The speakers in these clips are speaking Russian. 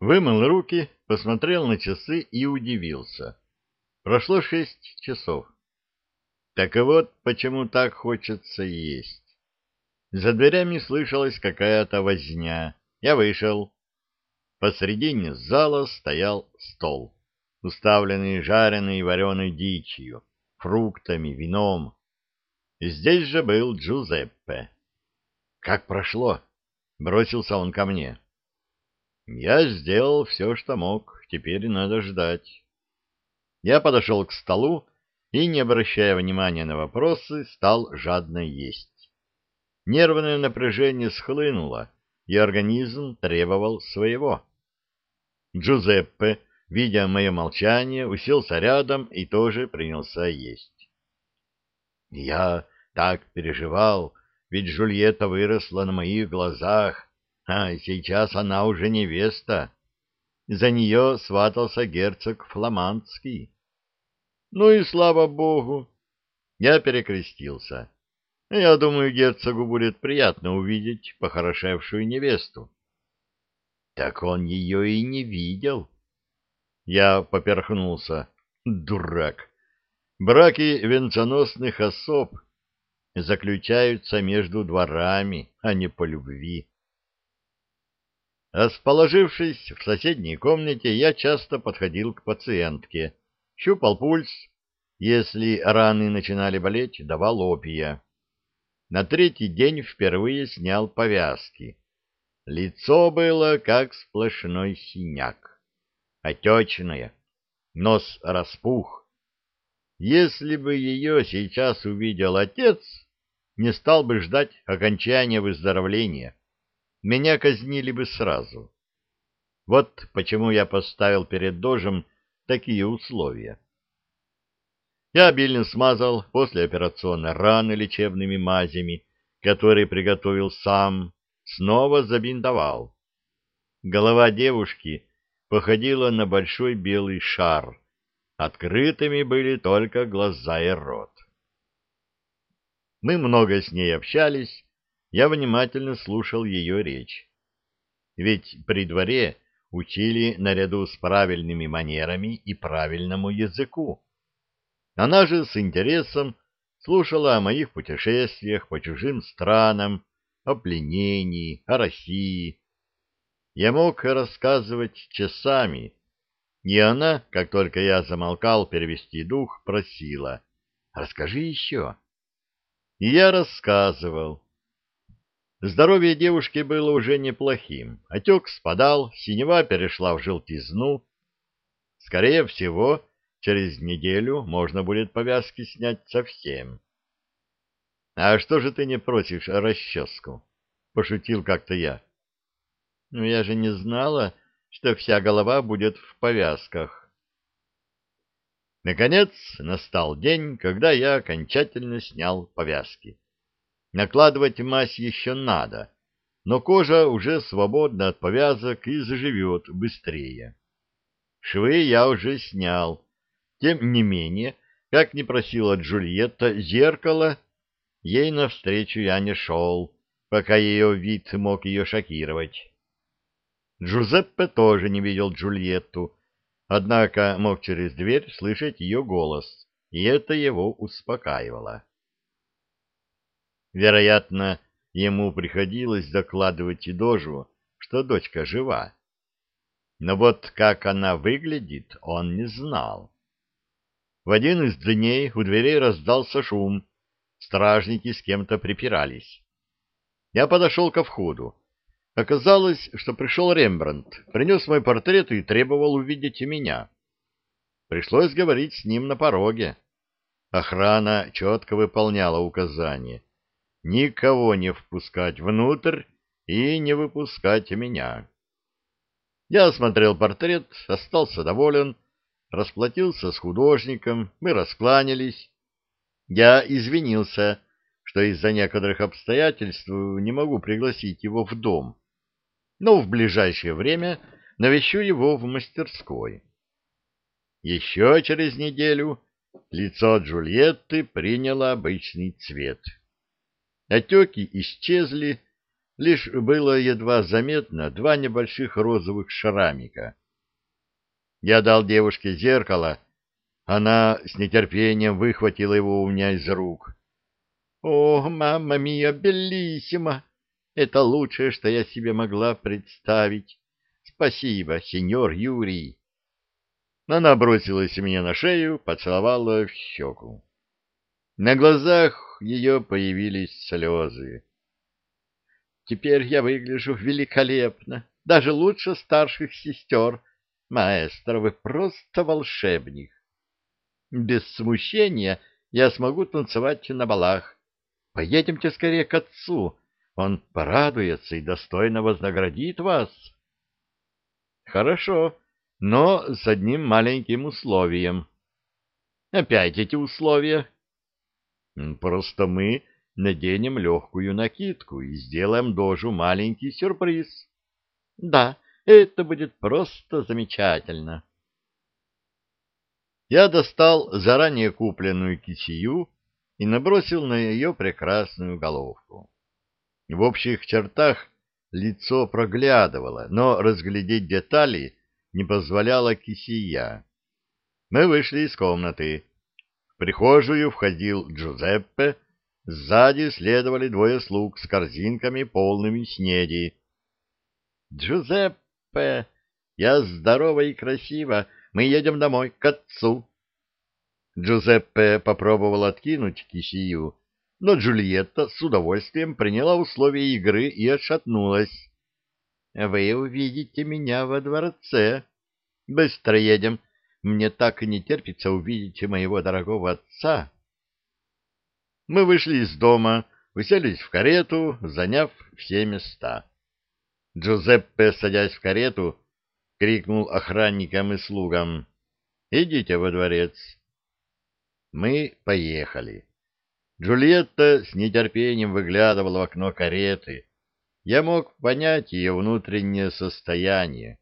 Вымыл руки, посмотрел на часы и удивился. Прошло шесть часов. Так и вот, почему так хочется есть. За дверями слышалась какая-то возня. Я вышел. Посредине зала стоял стол, уставленный жареной и вареной дичью, фруктами, вином. Здесь же был Джузеппе. «Как прошло?» — бросился он ко мне. «Я сделал все, что мог. Теперь надо ждать». Я подошел к столу и, не обращая внимания на вопросы, стал жадно есть. Нервное напряжение схлынуло, и организм требовал своего. Джузеппе, видя мое молчание, уселся рядом и тоже принялся есть. Я так переживал, ведь Жульетта выросла на моих глазах, а сейчас она уже невеста. За нее сватался герцог Фламандский. Ну и слава богу! Я перекрестился. Я думаю, герцогу будет приятно увидеть похорошевшую невесту. Так он ее и не видел. Я поперхнулся. Дурак! Браки венценосных особ заключаются между дворами, а не по любви. Расположившись в соседней комнате, я часто подходил к пациентке, щупал пульс, если раны начинали болеть, давал опия. На третий день впервые снял повязки. Лицо было как сплошной синяк, отечное, нос распух. Если бы ее сейчас увидел отец, не стал бы ждать окончания выздоровления. Меня казнили бы сразу. Вот почему я поставил перед дожем такие условия. Я обильно смазал послеоперационные раны лечебными мазями, которые приготовил сам, снова забинтовал. Голова девушки походила на большой белый шар. Открытыми были только глаза и рот. Мы много с ней общались, я внимательно слушал ее речь. Ведь при дворе учили наряду с правильными манерами и правильному языку. Она же с интересом слушала о моих путешествиях по чужим странам, о пленении, о России. Я мог рассказывать часами, и она, как только я замолкал перевести дух, просила «Расскажи еще». И я рассказывал. Здоровье девушки было уже неплохим. Отек спадал, синева перешла в желтизну. Скорее всего, через неделю можно будет повязки снять совсем. — А что же ты не просишь расческу? — пошутил как-то я. — Ну, я же не знала, что вся голова будет в повязках. Наконец настал день, когда я окончательно снял повязки. Накладывать мазь еще надо, но кожа уже свободна от повязок и заживет быстрее. Швы я уже снял. Тем не менее, как не просила Джульетта зеркало, ей навстречу я не шел, пока ее вид мог ее шокировать. Джузеппе тоже не видел Джульетту, Однако мог через дверь слышать ее голос, и это его успокаивало. Вероятно, ему приходилось докладывать и дожу, что дочка жива. Но вот как она выглядит, он не знал. В один из дней у дверей раздался шум, стражники с кем-то припирались. Я подошел ко входу. Оказалось, что пришел Рембрандт, принес мой портрет и требовал увидеть меня. Пришлось говорить с ним на пороге. Охрана четко выполняла указания. Никого не впускать внутрь и не выпускать меня. Я осмотрел портрет, остался доволен, расплатился с художником, мы раскланялись. Я извинился, что из-за некоторых обстоятельств не могу пригласить его в дом но в ближайшее время навещу его в мастерской. Еще через неделю лицо Джульетты приняло обычный цвет. Отеки исчезли, Лишь было едва заметно два небольших розовых шрамика. Я дал девушке зеркало, она с нетерпением выхватила его у меня из рук. «О, мама мия, белиссимо! Это лучшее, что я себе могла представить. Спасибо, сеньор Юрий!» Она бросилась мне на шею, поцеловала в щеку. На глазах ее появились слезы. «Теперь я выгляжу великолепно, даже лучше старших сестер. Маэстро, вы просто волшебник!» Без смущения я смогу танцевать на балах. Поедемте скорее к отцу. Он порадуется и достойно вознаградит вас. Хорошо, но с одним маленьким условием. Опять эти условия. Просто мы наденем легкую накидку и сделаем дожу маленький сюрприз. Да, это будет просто замечательно я достал заранее купленную кисию и набросил на ее прекрасную головку. В общих чертах лицо проглядывало, но разглядеть детали не позволяла кисия. Мы вышли из комнаты. Прихожую входил Джузеппе, сзади следовали двое слуг с корзинками, полными снеди. «Джузеппе, я здорова и красива, мы едем домой, к отцу. Джузеппе попробовал откинуть кисию, но Джульетта с удовольствием приняла условия игры и отшатнулась. — Вы увидите меня во дворце. Быстро едем. Мне так и не терпится увидеть моего дорогого отца. Мы вышли из дома, уселись в карету, заняв все места. Джузеппе, садясь в карету, — крикнул охранникам и слугам. — Идите во дворец. Мы поехали. Джульетта с нетерпением выглядывала в окно кареты. Я мог понять ее внутреннее состояние.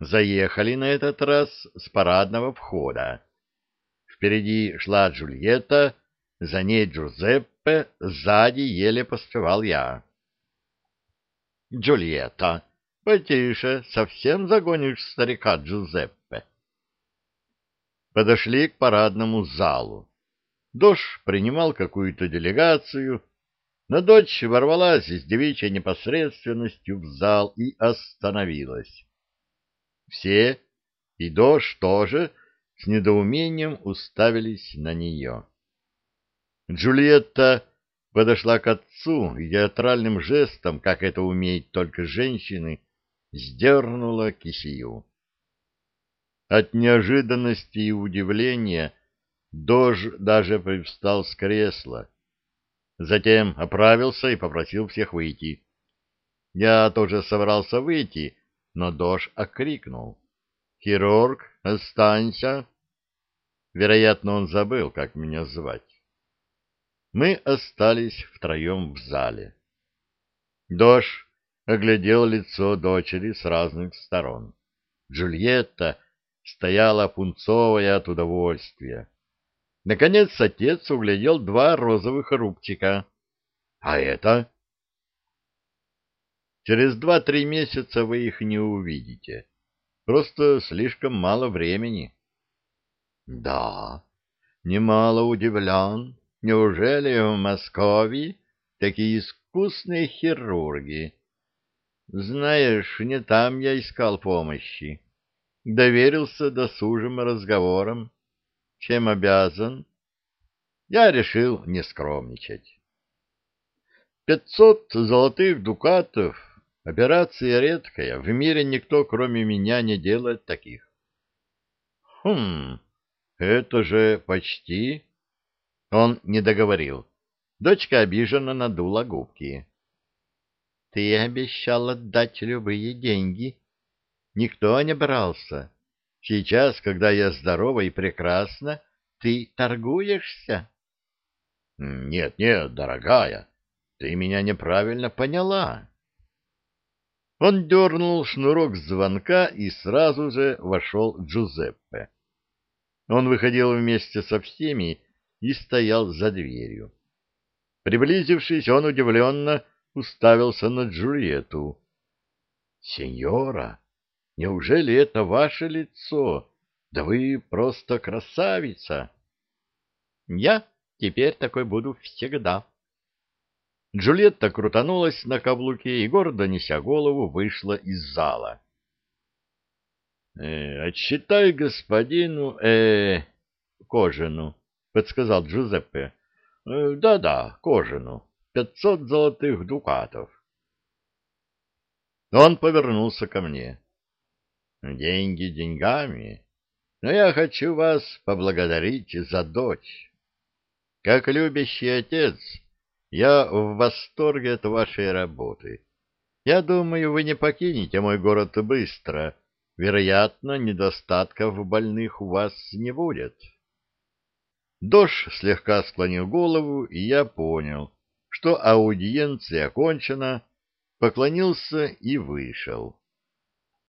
Заехали на этот раз с парадного входа. Впереди шла Джульетта, за ней Джузеппе, сзади еле поспевал я. — Джульетта, Потише, совсем загонишь старика Джузеппе. Подошли к парадному залу. Дош принимал какую-то делегацию, но дочь ворвалась с девичьей непосредственностью в зал и остановилась. Все, и Дош тоже, с недоумением уставились на нее. Джульетта подошла к отцу и театральным жестом, как это умеют только женщины, сдернула кисию. От неожиданности и удивления Дож даже привстал с кресла. Затем оправился и попросил всех выйти. Я тоже собрался выйти, но Дож окрикнул. «Хирург, останься!» Вероятно, он забыл, как меня звать. Мы остались втроем в зале. Дож оглядел лицо дочери с разных сторон. Джульетта стояла пунцовая от удовольствия. Наконец отец углядел два розовых рубчика. — А это? — Через два-три месяца вы их не увидите. Просто слишком мало времени. — Да, немало удивлен. Неужели в Москве такие искусные хирурги? Знаешь, не там я искал помощи. Доверился досужим разговорам. Чем обязан? Я решил не скромничать. Пятьсот золотых дукатов — операция редкая. В мире никто, кроме меня, не делает таких. Хм, это же почти... Он не договорил. Дочка обиженно надула губки. Ты обещал отдать любые деньги. Никто не брался. Сейчас, когда я здорова и прекрасна, ты торгуешься? Нет, нет, дорогая, ты меня неправильно поняла. Он дернул шнурок звонка, и сразу же вошел Джузеппе. Он выходил вместе со всеми и стоял за дверью. Приблизившись, он удивленно уставился на Джульетту. — Сеньора, неужели это ваше лицо? Да вы просто красавица! — Я теперь такой буду всегда. Джульетта крутанулась на каблуке и, гордо неся голову, вышла из зала. «Э, — Отсчитай господину э, Кожину, — подсказал Джузеппе. «Э, — Да-да, Кожину. Пятьсот золотых дукатов. Он повернулся ко мне. — Деньги деньгами, но я хочу вас поблагодарить за дочь. Как любящий отец, я в восторге от вашей работы. Я думаю, вы не покинете мой город быстро. Вероятно, недостатков больных у вас не будет. Дож слегка склонил голову, и я понял, что аудиенция окончена, поклонился и вышел.